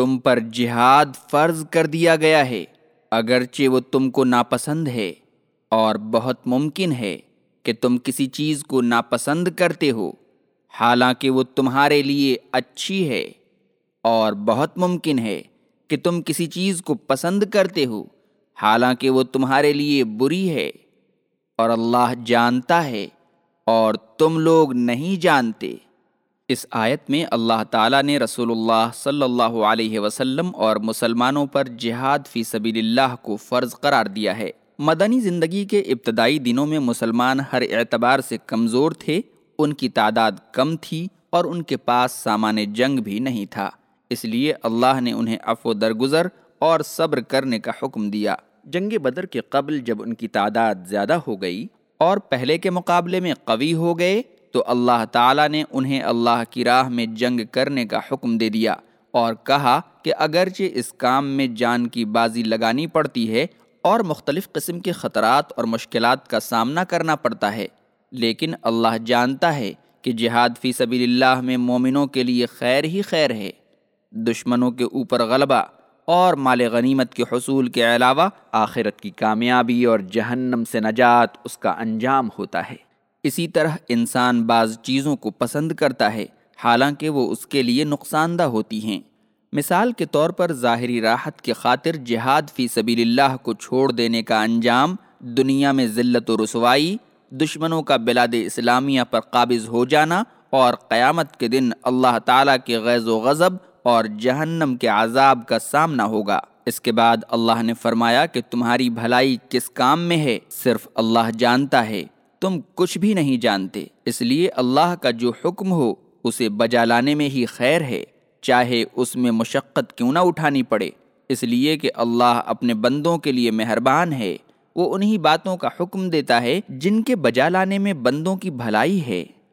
تم پر جہاد فرض کر دیا گیا ہے، اگرچہ وہ تم کو ناپسند ہے، اور بہت ممکن ہے کہ تم کسی چیز کو ناپسند کرتے ہو۔ حالانکہ وہ تمہارے لیے اچھی ہے، اور بہت ممکن ہے کہ تم کسی چیز کو پسند کرتے ہو۔ حالانکہ وہ تمہارے لیے بری ہے، اور اللہ جانتا ہے، اور تم لوگ نہیں جانتے۔ اس آیت میں اللہ تعالیٰ نے رسول اللہ صلی اللہ علیہ وسلم اور مسلمانوں پر جہاد فی سبیل اللہ کو فرض قرار دیا ہے۔ مدنی زندگی کے ابتدائی دنوں میں مسلمان ہر اعتبار سے کمزور تھے، ان کی تعداد کم تھی اور ان کے پاس سامان جنگ بھی نہیں تھا۔ اس لیے اللہ نے انہیں افو درگزر اور صبر کرنے کا حکم دیا۔ جنگ بدر کے قبل جب ان کی تعداد زیادہ ہو گئی اور پہلے کے مقابلے میں قوی ہو گئے تو اللہ تعالیٰ نے انہیں اللہ کی راہ میں جنگ کرنے کا حکم دے دیا اور کہا کہ اگرچہ اس کام میں جان کی بازی لگانی پڑتی ہے اور مختلف قسم کے خطرات اور مشکلات کا سامنا کرنا پڑتا ہے، لیکن اللہ جانتا ہے کہ جہاد فی سبیل اللہ میں مومنوں کے لیے خیر ہی خیر ہے۔ دشمنوں کے اوپر غلبہ اور مال غنیمت کے حصول کے علاوہ آخرت کی کامیابی اور جہنم سے نجات اس کا انجام ہوتا ہے۔ اسی طرح انسان بعض چیزوں کو پسند کرتا ہے، حالانکہ وہ اس کے لیے نقصان دہ ہوتی ہیں۔ مثال کے طور پر ظاہری راحت کے خاطر جہاد فی سبیل اللہ کو چھوڑ دینے کا انجام، دنیا میں ذلت و رسوائی، دشمنوں کا بلاد اسلامیہ پر قابض ہو جانا اور قیامت کے دن اللہ تعالیٰ کے غیظ و غضب اور جہنم کے عذاب کا سامنا ہوگا۔ اس کے بعد اللہ نے فرمایا کہ تمہاری بھلائی کس کام میں ہے؟ صرف اللہ جانتا ہے۔ تم کچھ بھی نہیں جانتے، اس لیے اللہ کا جو حکم ہو، اسے بجا لانے میں ہی خیر ہے، چاہے اس میں مشقت کیوں نہ اٹھانی پڑے۔ اس لیے کہ اللہ اپنے بندوں کے لیے مہربان ہے، وہ انہی باتوں کا حکم دیتا ہے جن کے بجا لانے میں بندوں کی بھلائی ہے۔